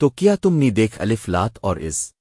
تو کیا تم نی دیکھ الف لات اور از